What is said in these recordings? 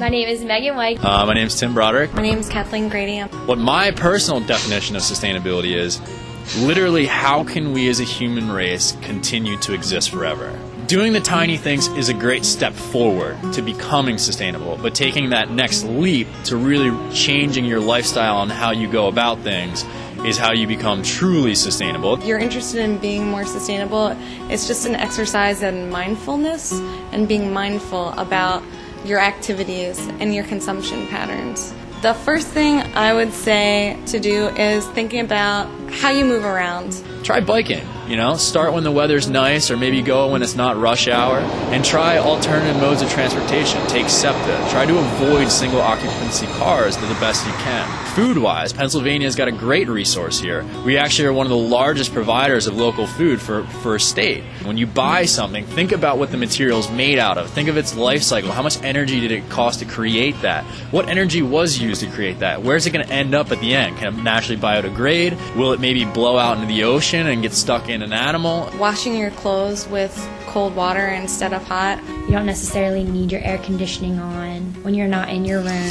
My name is Megan White. Uh, my name is Tim Broderick. My name is Kathleen Grady. What my personal definition of sustainability is literally how can we as a human race continue to exist forever? Doing the tiny things is a great step forward to becoming sustainable, but taking that next leap to really changing your lifestyle and how you go about things is how you become truly sustainable. If You're interested in being more sustainable. It's just an exercise in mindfulness and being mindful about your activities and your consumption patterns. The first thing I would say to do is thinking about how you move around. Try biking. You know, start when the weather's nice, or maybe go when it's not rush hour, and try alternative modes of transportation. Take SEPTA. Try to avoid single occupancy cars to the best you can. Food wise, Pennsylvania's got a great resource here. We actually are one of the largest providers of local food for, for a state. When you buy something, think about what the material is made out of. Think of its life cycle. How much energy did it cost to create that? What energy was used to create that? Where's it going to end up at the end? Can it naturally biodegrade? Will it maybe blow out into the ocean and get stuck in an animal. Washing your clothes with cold water instead of hot. You don't necessarily need your air conditioning on when you're not in your room.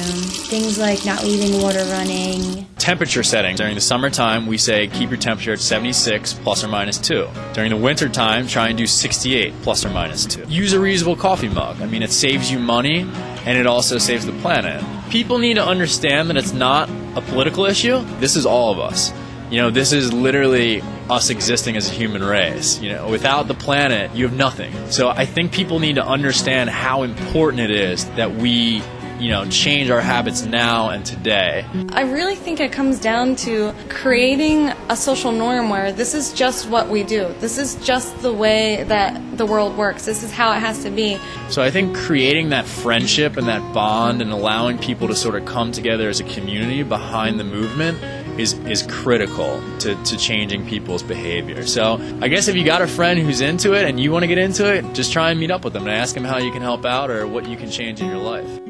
Things like not leaving water running. Temperature setting. During the summertime, we say keep your temperature at 76 plus or minus 2. During the winter time, try and do 68 plus or minus 2. Use a reusable coffee mug. I mean, it saves you money and it also saves the planet. People need to understand that it's not a political issue. This is all of us. You know, this is literally us existing as a human race. You know, without the planet, you have nothing. So I think people need to understand how important it is that we you know, change our habits now and today. I really think it comes down to creating a social norm where this is just what we do. This is just the way that the world works. This is how it has to be. So I think creating that friendship and that bond and allowing people to sort of come together as a community behind the movement is is critical to, to changing people's behavior. So I guess if you got a friend who's into it and you want to get into it, just try and meet up with them and ask them how you can help out or what you can change in your life.